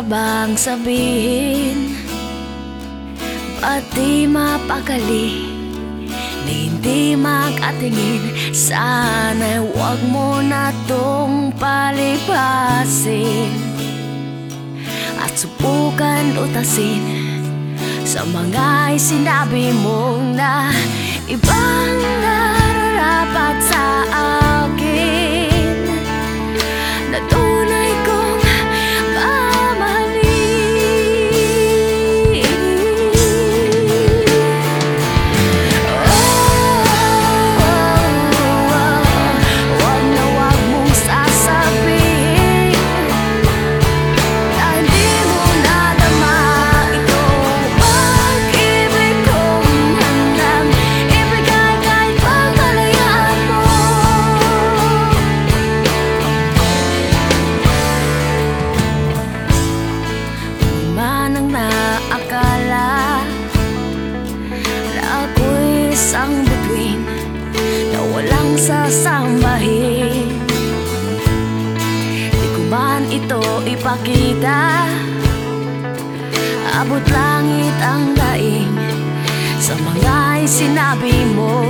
lang sabihin? Ba't di mapakali Na hindi makatingin Sana wag mo na tong palipasin. At subukan utasin Sa mga sinabi mong na Ibang sasambahin Di ko man ito ipakita. Abot langit ang daing Sa mga sinabi na